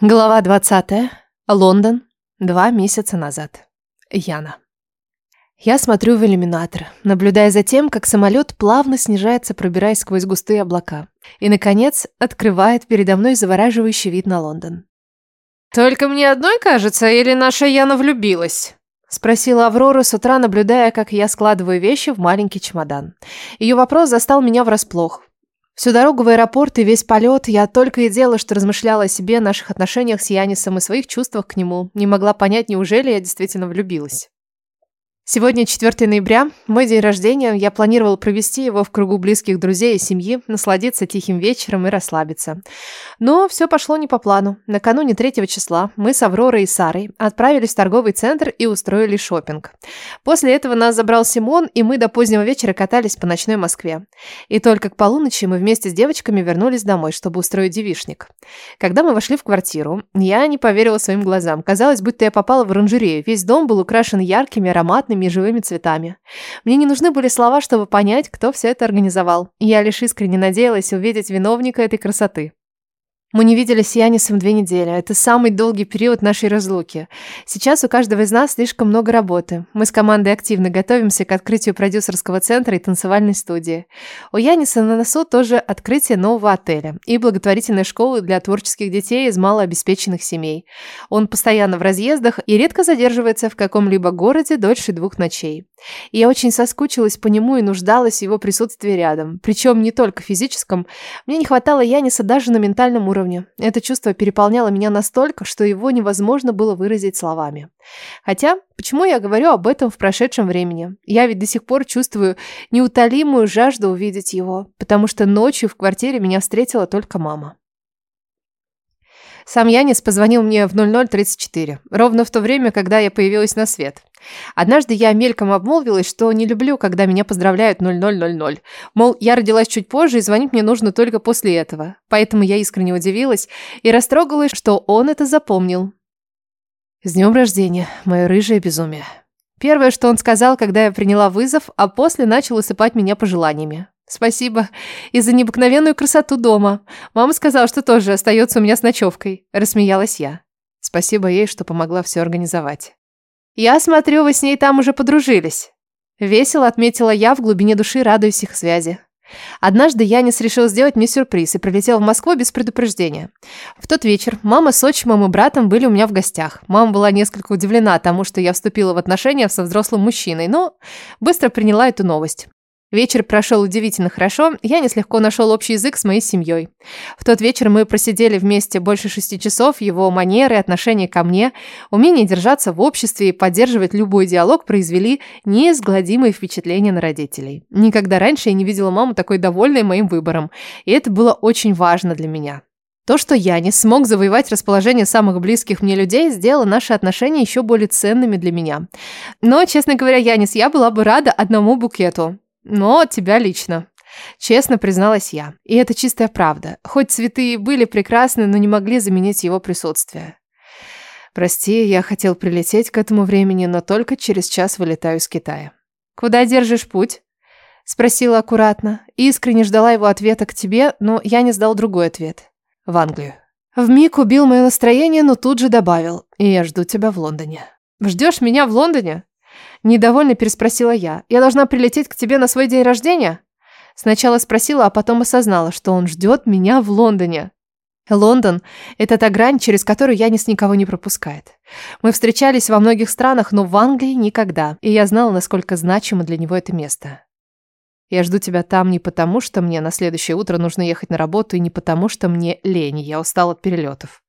Глава 20. Лондон. Два месяца назад. Яна. Я смотрю в иллюминатор, наблюдая за тем, как самолет плавно снижается, пробираясь сквозь густые облака. И, наконец, открывает передо мной завораживающий вид на Лондон. «Только мне одной кажется, или наша Яна влюбилась?» Спросила Аврора с утра, наблюдая, как я складываю вещи в маленький чемодан. Ее вопрос застал меня врасплох. Всю дорогу в аэропорт и весь полет я только и делала, что размышляла о себе, наших отношениях с Янисом и своих чувствах к нему. Не могла понять, неужели я действительно влюбилась. Сегодня 4 ноября, мой день рождения. Я планировал провести его в кругу близких друзей и семьи, насладиться тихим вечером и расслабиться. Но все пошло не по плану. Накануне 3 числа мы с Авророй и Сарой отправились в торговый центр и устроили шопинг. После этого нас забрал Симон, и мы до позднего вечера катались по ночной Москве. И только к полуночи мы вместе с девочками вернулись домой, чтобы устроить девишник. Когда мы вошли в квартиру, я не поверила своим глазам. Казалось, будто я попала в оранжерею. Весь дом был украшен яркими, ароматными, и живыми цветами. Мне не нужны были слова, чтобы понять, кто все это организовал. Я лишь искренне надеялась увидеть виновника этой красоты. Мы не виделись с Янисом две недели. Это самый долгий период нашей разлуки. Сейчас у каждого из нас слишком много работы. Мы с командой активно готовимся к открытию продюсерского центра и танцевальной студии. У Яниса на носу тоже открытие нового отеля и благотворительной школы для творческих детей из малообеспеченных семей. Он постоянно в разъездах и редко задерживается в каком-либо городе дольше двух ночей. И я очень соскучилась по нему и нуждалась в его присутствии рядом. Причем не только физическом. Мне не хватало Яниса даже на ментальном уровне уровне. Это чувство переполняло меня настолько, что его невозможно было выразить словами. Хотя, почему я говорю об этом в прошедшем времени? Я ведь до сих пор чувствую неутолимую жажду увидеть его, потому что ночью в квартире меня встретила только мама. Сам Янис позвонил мне в 0034, ровно в то время, когда я появилась на свет. Однажды я мельком обмолвилась, что не люблю, когда меня поздравляют 0000. Мол, я родилась чуть позже, и звонить мне нужно только после этого. Поэтому я искренне удивилась и растрогалась, что он это запомнил. С днем рождения, мое рыжее безумие. Первое, что он сказал, когда я приняла вызов, а после начал усыпать меня пожеланиями. «Спасибо. И за необыкновенную красоту дома. Мама сказала, что тоже остается у меня с ночевкой». Рассмеялась я. Спасибо ей, что помогла все организовать. «Я смотрю, вы с ней там уже подружились». Весело отметила я в глубине души, радуясь их связи. Однажды Янис решил сделать мне сюрприз и прилетел в Москву без предупреждения. В тот вечер мама с отчимом и братом были у меня в гостях. Мама была несколько удивлена тому, что я вступила в отношения со взрослым мужчиной, но быстро приняла эту новость. Вечер прошел удивительно хорошо, Янис легко нашел общий язык с моей семьей. В тот вечер мы просидели вместе больше шести часов, его манеры, отношение ко мне, умение держаться в обществе и поддерживать любой диалог произвели неизгладимые впечатления на родителей. Никогда раньше я не видела маму такой довольной моим выбором, и это было очень важно для меня. То, что Янис смог завоевать расположение самых близких мне людей, сделало наши отношения еще более ценными для меня. Но, честно говоря, Янис, я была бы рада одному букету. Но от тебя лично. Честно призналась я. И это чистая правда. Хоть цветы и были прекрасны, но не могли заменить его присутствие. Прости, я хотел прилететь к этому времени, но только через час вылетаю из Китая. Куда держишь путь? Спросила аккуратно. Искренне ждала его ответа к тебе, но я не сдал другой ответ. В Англию. Вмиг убил мое настроение, но тут же добавил. И я жду тебя в Лондоне. Ждешь меня в Лондоне? Недовольно переспросила я. «Я должна прилететь к тебе на свой день рождения?» Сначала спросила, а потом осознала, что он ждет меня в Лондоне. Лондон – это та грань, через которую Янис никого не пропускает. Мы встречались во многих странах, но в Англии никогда, и я знала, насколько значимо для него это место. Я жду тебя там не потому, что мне на следующее утро нужно ехать на работу, и не потому, что мне лень, я устал от перелетов.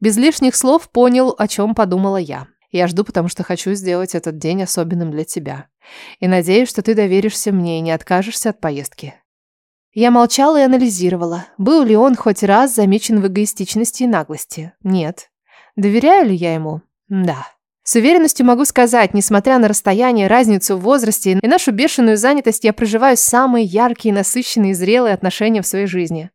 Без лишних слов понял, о чем подумала я. Я жду, потому что хочу сделать этот день особенным для тебя. И надеюсь, что ты доверишься мне и не откажешься от поездки. Я молчала и анализировала, был ли он хоть раз замечен в эгоистичности и наглости. Нет. Доверяю ли я ему? Да. С уверенностью могу сказать, несмотря на расстояние, разницу в возрасте и нашу бешеную занятость, я проживаю самые яркие, насыщенные и зрелые отношения в своей жизни.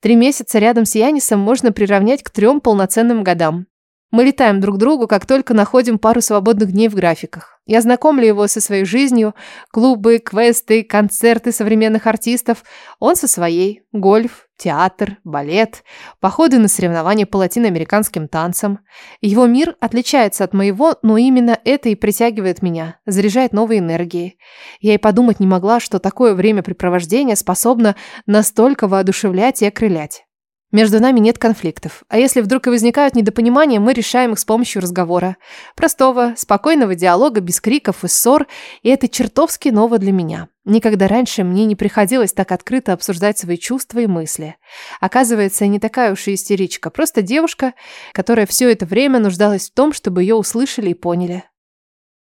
Три месяца рядом с Янисом можно приравнять к трем полноценным годам. Мы летаем друг к другу, как только находим пару свободных дней в графиках. Я знакомлю его со своей жизнью, клубы, квесты, концерты современных артистов. Он со своей, гольф, театр, балет, походы на соревнования по латиноамериканским танцам. Его мир отличается от моего, но именно это и притягивает меня, заряжает новой энергией. Я и подумать не могла, что такое времяпрепровождение способно настолько воодушевлять и окрылять. Между нами нет конфликтов. А если вдруг и возникают недопонимания, мы решаем их с помощью разговора. Простого, спокойного диалога, без криков и ссор. И это чертовски ново для меня. Никогда раньше мне не приходилось так открыто обсуждать свои чувства и мысли. Оказывается, я не такая уж и истеричка. Просто девушка, которая все это время нуждалась в том, чтобы ее услышали и поняли.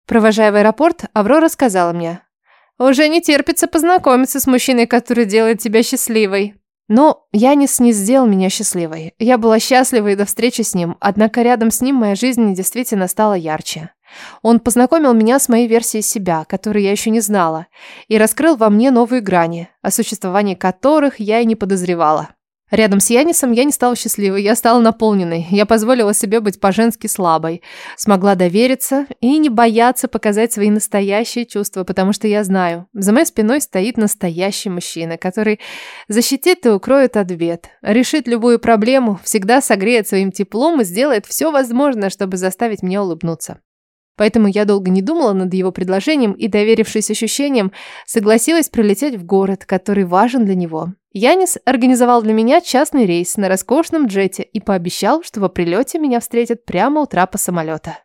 Провожая в аэропорт, Аврора сказала мне. «Уже не терпится познакомиться с мужчиной, который делает тебя счастливой». Но Янис не сделал меня счастливой. Я была счастлива и до встречи с ним, однако рядом с ним моя жизнь действительно стала ярче. Он познакомил меня с моей версией себя, которую я еще не знала, и раскрыл во мне новые грани, о существовании которых я и не подозревала. Рядом с Янисом я не стала счастливой, я стала наполненной. Я позволила себе быть по-женски слабой. Смогла довериться и не бояться показать свои настоящие чувства, потому что я знаю, за моей спиной стоит настоящий мужчина, который защитит и укроет от бед, решит любую проблему, всегда согреет своим теплом и сделает все возможное, чтобы заставить меня улыбнуться. Поэтому я долго не думала над его предложением и, доверившись ощущениям, согласилась прилететь в город, который важен для него. Янис организовал для меня частный рейс на роскошном джете и пообещал, что во прилете меня встретят прямо у трапа самолета.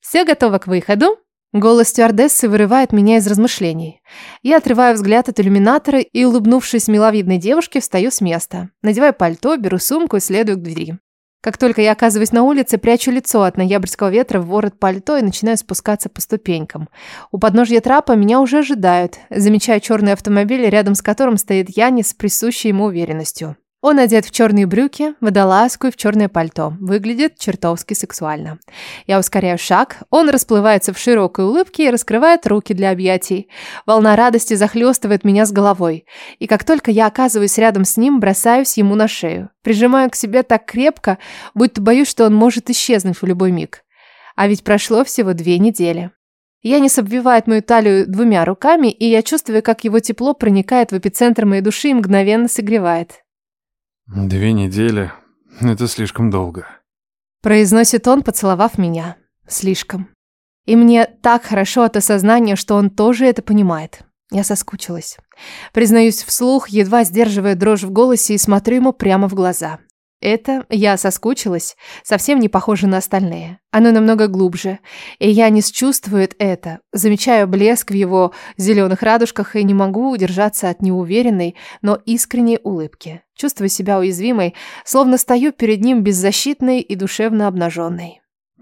«Все готово к выходу?» Голос стюардессы вырывает меня из размышлений. Я отрываю взгляд от иллюминатора и, улыбнувшись миловидной девушке, встаю с места. Надеваю пальто, беру сумку и следую к двери. Как только я оказываюсь на улице, прячу лицо от ноябрьского ветра в ворот пальто и начинаю спускаться по ступенькам. У подножья трапа меня уже ожидают. Замечаю черный автомобиль, рядом с которым стоит Янис с присущей ему уверенностью. Он одет в черные брюки, водолазку и в черное пальто. Выглядит чертовски сексуально. Я ускоряю шаг, он расплывается в широкой улыбке и раскрывает руки для объятий. Волна радости захлестывает меня с головой. И как только я оказываюсь рядом с ним, бросаюсь ему на шею. Прижимаю к себе так крепко, будто боюсь, что он может исчезнуть в любой миг. А ведь прошло всего две недели. Янис обвивает мою талию двумя руками, и я чувствую, как его тепло проникает в эпицентр моей души и мгновенно согревает. Две недели — это слишком долго. Произносит он, поцеловав меня. Слишком. И мне так хорошо от осознания, что он тоже это понимает. Я соскучилась. Признаюсь вслух, едва сдерживая дрожь в голосе и смотрю ему прямо в глаза. Это я соскучилась, совсем не похоже на остальные. Оно намного глубже, и я не чувствует это. Замечаю блеск в его зеленых радужках и не могу удержаться от неуверенной, но искренней улыбки. Чувствую себя уязвимой, словно стою перед ним беззащитной и душевно обнаженной.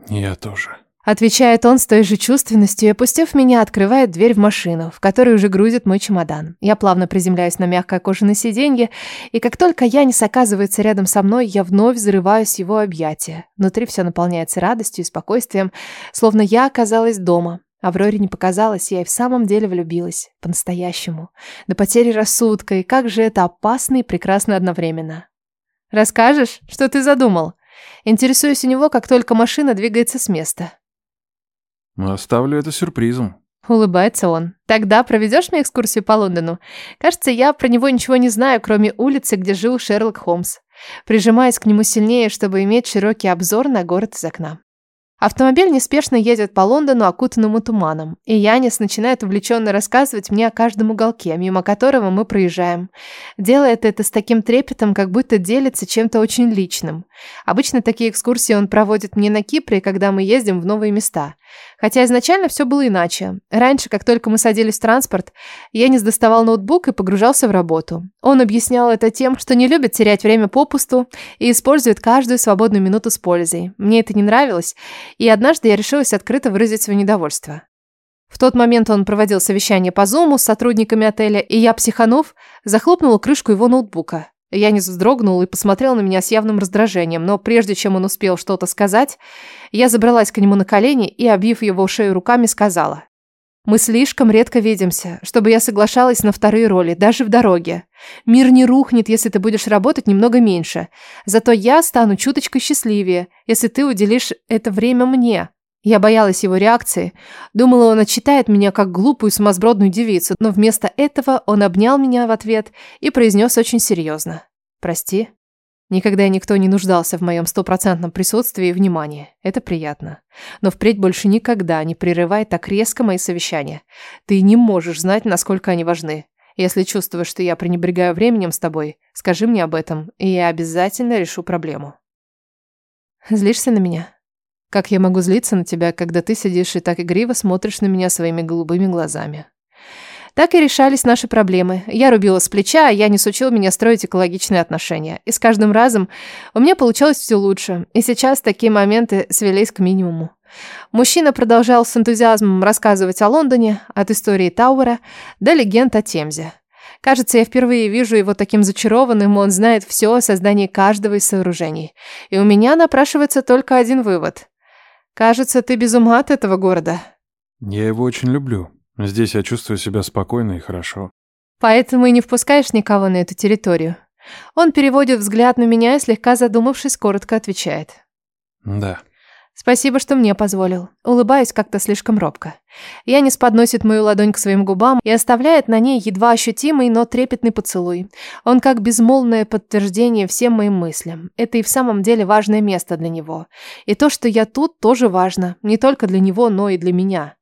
Я тоже. Отвечает он с той же чувственностью и, опустив меня, открывает дверь в машину, в которой уже грузит мой чемодан. Я плавно приземляюсь на мягкое кожаное сиденье, и как только Янис оказывается рядом со мной, я вновь взрываюсь в его объятия. Внутри все наполняется радостью и спокойствием, словно я оказалась дома. Авроре не показалось, я и в самом деле влюбилась. По-настоящему. До потери рассудка, и как же это опасно и прекрасно одновременно. «Расскажешь, что ты задумал?» Интересуюсь у него, как только машина двигается с места. Оставлю это сюрпризом. Улыбается он. Тогда проведешь мне экскурсию по Лондону? Кажется, я про него ничего не знаю, кроме улицы, где жил Шерлок Холмс. Прижимаясь к нему сильнее, чтобы иметь широкий обзор на город из окна. Автомобиль неспешно едет по Лондону, окутанному туманом, и Янис начинает увлеченно рассказывать мне о каждом уголке, мимо которого мы проезжаем. Делает это с таким трепетом, как будто делится чем-то очень личным. Обычно такие экскурсии он проводит мне на Кипре, когда мы ездим в новые места. Хотя изначально все было иначе. Раньше, как только мы садились в транспорт, Янис доставал ноутбук и погружался в работу. Он объяснял это тем, что не любит терять время попусту и использует каждую свободную минуту с пользой. Мне это не нравилось, и однажды я решилась открыто выразить свое недовольство. В тот момент он проводил совещание по Зуму с сотрудниками отеля, и я, психанув, захлопнула крышку его ноутбука. Янис вздрогнул и посмотрел на меня с явным раздражением, но прежде чем он успел что-то сказать, я забралась к нему на колени и, обвив его шею руками, сказала. Мы слишком редко видимся, чтобы я соглашалась на вторые роли, даже в дороге. Мир не рухнет, если ты будешь работать немного меньше. Зато я стану чуточкой счастливее, если ты уделишь это время мне. Я боялась его реакции. Думала, он отчитает меня как глупую сумасбродную девицу, но вместо этого он обнял меня в ответ и произнес очень серьезно. «Прости». Никогда никто не нуждался в моем стопроцентном присутствии и внимании. Это приятно. Но впредь больше никогда не прерывай так резко мои совещания. Ты не можешь знать, насколько они важны. Если чувствуешь, что я пренебрегаю временем с тобой, скажи мне об этом, и я обязательно решу проблему. Злишься на меня? Как я могу злиться на тебя, когда ты сидишь и так игриво смотришь на меня своими голубыми глазами? Так и решались наши проблемы. Я рубила с плеча, а Янис учил меня строить экологичные отношения. И с каждым разом у меня получалось все лучше. И сейчас такие моменты свелись к минимуму. Мужчина продолжал с энтузиазмом рассказывать о Лондоне, от истории Тауэра до легенд о Темзе. Кажется, я впервые вижу его таким зачарованным, он знает все о создании каждого из сооружений. И у меня напрашивается только один вывод. Кажется, ты без ума от этого города. Я его очень люблю. Здесь я чувствую себя спокойно и хорошо. Поэтому и не впускаешь никого на эту территорию. Он переводит взгляд на меня и, слегка задумавшись, коротко отвечает. Да. Спасибо, что мне позволил. Улыбаюсь как-то слишком робко. Янис подносит мою ладонь к своим губам и оставляет на ней едва ощутимый, но трепетный поцелуй. Он как безмолвное подтверждение всем моим мыслям. Это и в самом деле важное место для него. И то, что я тут, тоже важно. Не только для него, но и для меня.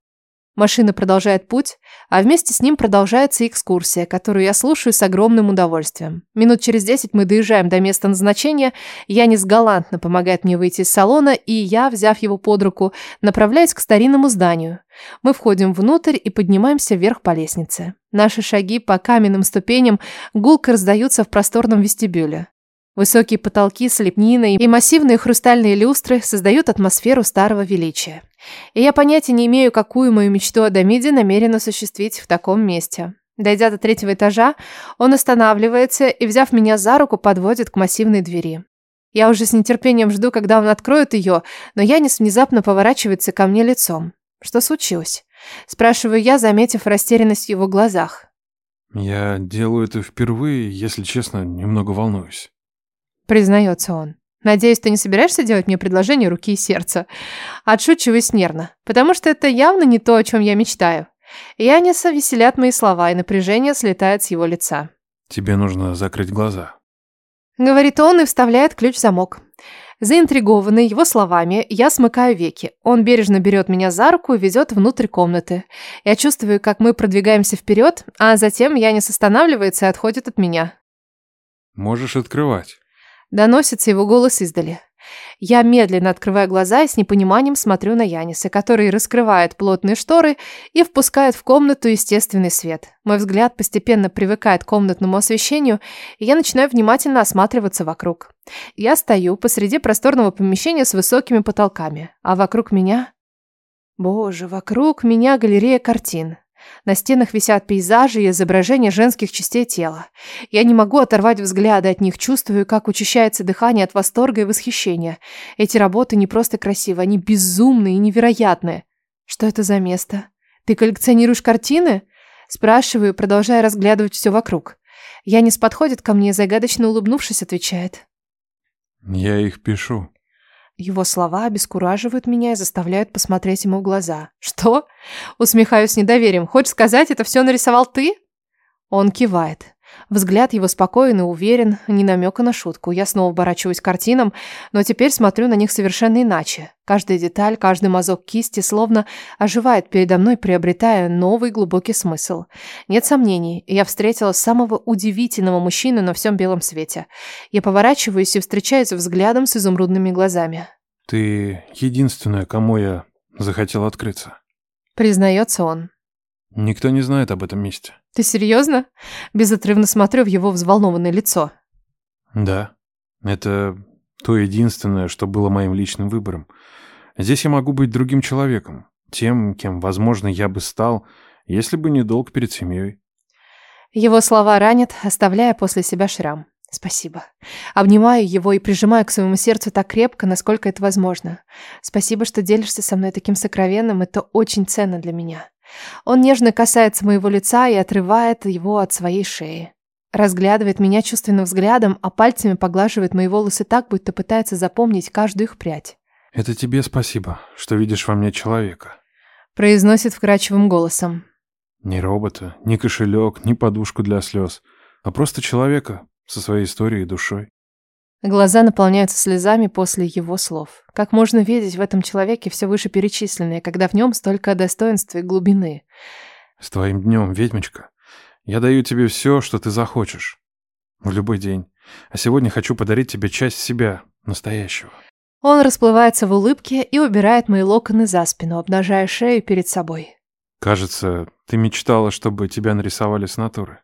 Машина продолжает путь, а вместе с ним продолжается экскурсия, которую я слушаю с огромным удовольствием. Минут через десять мы доезжаем до места назначения, Янис галантно помогает мне выйти из салона, и я, взяв его под руку, направляюсь к старинному зданию. Мы входим внутрь и поднимаемся вверх по лестнице. Наши шаги по каменным ступеням гулко раздаются в просторном вестибюле. Высокие потолки с лепниной и массивные хрустальные люстры создают атмосферу старого величия. И я понятия не имею, какую мою мечту о Дамиде намерен осуществить в таком месте. Дойдя до третьего этажа, он останавливается и, взяв меня за руку, подводит к массивной двери. Я уже с нетерпением жду, когда он откроет ее, но Янис внезапно поворачивается ко мне лицом. Что случилось? Спрашиваю я, заметив растерянность в его глазах. Я делаю это впервые, если честно, немного волнуюсь. Признается он. Надеюсь, ты не собираешься делать мне предложение руки и сердца. Отшучиваюсь нервно, потому что это явно не то, о чем я мечтаю. Яниса веселят мои слова, и напряжение слетает с его лица. Тебе нужно закрыть глаза. Говорит он и вставляет ключ в замок. Заинтригованный его словами, я смыкаю веки. Он бережно берет меня за руку и ведет внутрь комнаты. Я чувствую, как мы продвигаемся вперед, а затем Янис останавливается и отходит от меня. Можешь открывать. Доносится его голос издали. Я медленно открываю глаза и с непониманием смотрю на Яниса, который раскрывает плотные шторы и впускает в комнату естественный свет. Мой взгляд постепенно привыкает к комнатному освещению, и я начинаю внимательно осматриваться вокруг. Я стою посреди просторного помещения с высокими потолками, а вокруг меня... Боже, вокруг меня галерея картин. На стенах висят пейзажи и изображения женских частей тела. Я не могу оторвать взгляды от них, чувствую, как учащается дыхание от восторга и восхищения. Эти работы не просто красивы, они безумные и невероятные. Что это за место? Ты коллекционируешь картины? Спрашиваю, продолжая разглядывать все вокруг. Янис подходит ко мне, загадочно улыбнувшись, отвечает. Я их пишу. Его слова обескураживают меня и заставляют посмотреть ему в глаза. «Что?» Усмехаюсь с недоверием. «Хочешь сказать, это все нарисовал ты?» Он кивает. Взгляд его спокоен и уверен, не намека на шутку. Я снова оборачиваюсь к картинам, но теперь смотрю на них совершенно иначе. Каждая деталь, каждый мазок кисти словно оживает передо мной, приобретая новый глубокий смысл. Нет сомнений, я встретила самого удивительного мужчину на всем белом свете. Я поворачиваюсь и встречаюсь взглядом с изумрудными глазами. Ты единственная, кому я захотел открыться. Признается он. Никто не знает об этом месте. Ты серьезно? Безотрывно смотрю в его взволнованное лицо. Да. Это то единственное, что было моим личным выбором. Здесь я могу быть другим человеком. Тем, кем, возможно, я бы стал, если бы не долг перед семьей. Его слова ранят, оставляя после себя шрам. Спасибо. Обнимаю его и прижимаю к своему сердцу так крепко, насколько это возможно. Спасибо, что делишься со мной таким сокровенным, это очень ценно для меня. Он нежно касается моего лица и отрывает его от своей шеи. Разглядывает меня чувственным взглядом, а пальцами поглаживает мои волосы так, будто пытается запомнить каждую их прядь. «Это тебе спасибо, что видишь во мне человека». Произносит вкрадчивым голосом. Ни робота, ни кошелек, ни подушку для слез, а просто человека со своей историей и душой. Глаза наполняются слезами после его слов. Как можно видеть в этом человеке все вышеперечисленное, когда в нем столько достоинства и глубины? С твоим днем, ведьмочка. Я даю тебе все, что ты захочешь. В любой день. А сегодня хочу подарить тебе часть себя, настоящего. Он расплывается в улыбке и убирает мои локоны за спину, обнажая шею перед собой. Кажется, ты мечтала, чтобы тебя нарисовали с натуры.